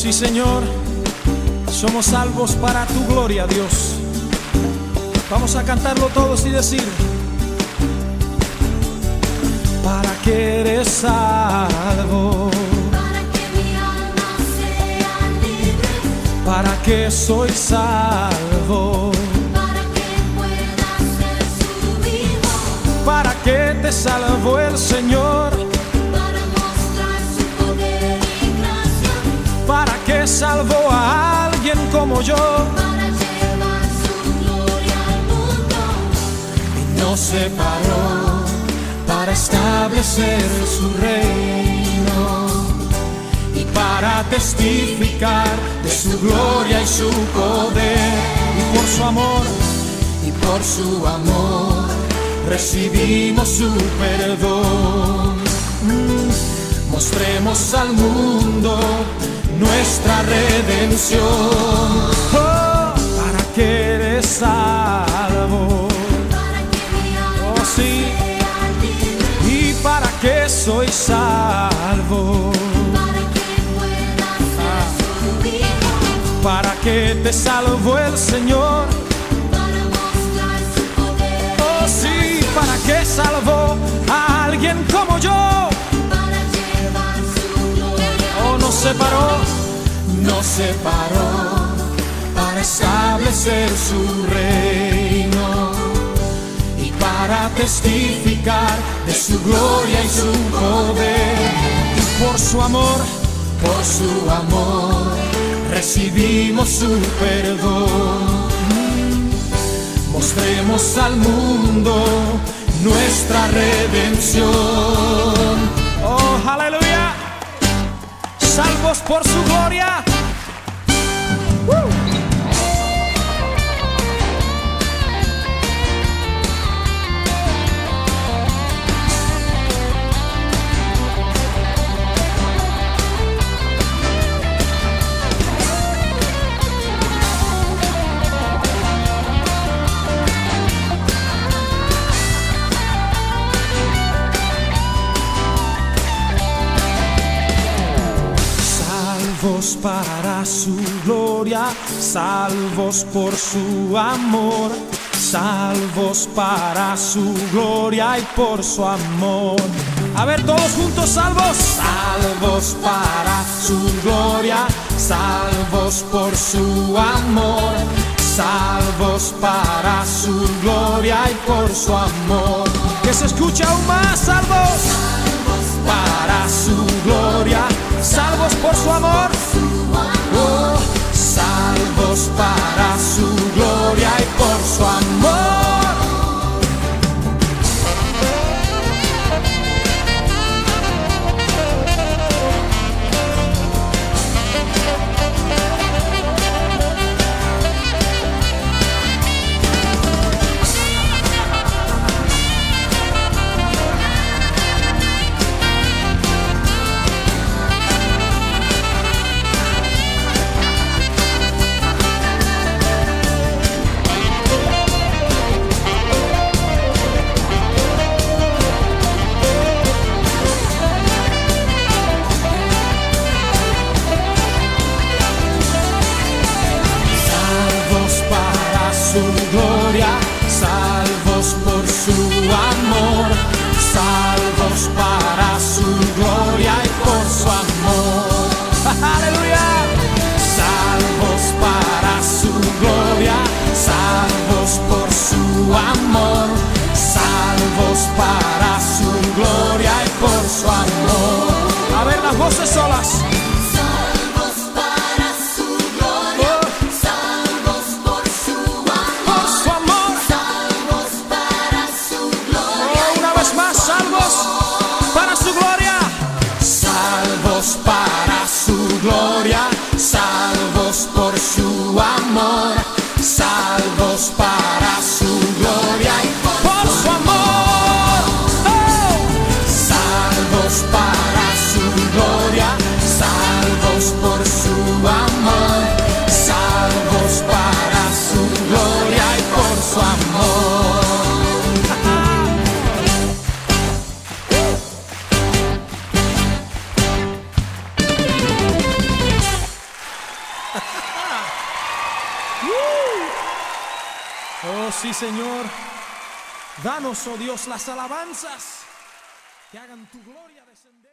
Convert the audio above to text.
Sí, Señor, somos salvos para tu gloria, Dios. Vamos a cantarlo todos y decir, para que eres salvo, Para que mi alma sea libre, para que soy salvo, para que pueda ser su vivo, para que te salvó el Señor, salvó a alguien como yo. para llevar su gloria al mundo. y nos separó para establecer su reino y para testificar de su gloria y su poder y por su amor y por su amor recibimos su perdón Mm, mostremos al mundo nuestra redención. Oh, para que eres salvo Oh, sí. y para que soy salvo, para que para te salvó el Señor, para mostrar su poder. Oh sí, para que salvó a alguien como yo, separó, nos separó para establecer su reino y para testificar de su gloria y su poder por su amor, por su amor recibimos su perdón. Mostremos al mundo nuestra redención. Por su gloria. Salvos para su gloria, salvos por su amor, salvos para su gloria y por su amor. A ver, todos juntos, salvos, salvos para su gloria, salvos por su amor, salvos para su gloria y por su amor. Que se escuche aún más, salvos para su gloria, salvos por su amor, salvos para A ver las voces solas. Oh, sí, Señor. Danos, oh Dios, las alabanzas que hagan tu gloria descender.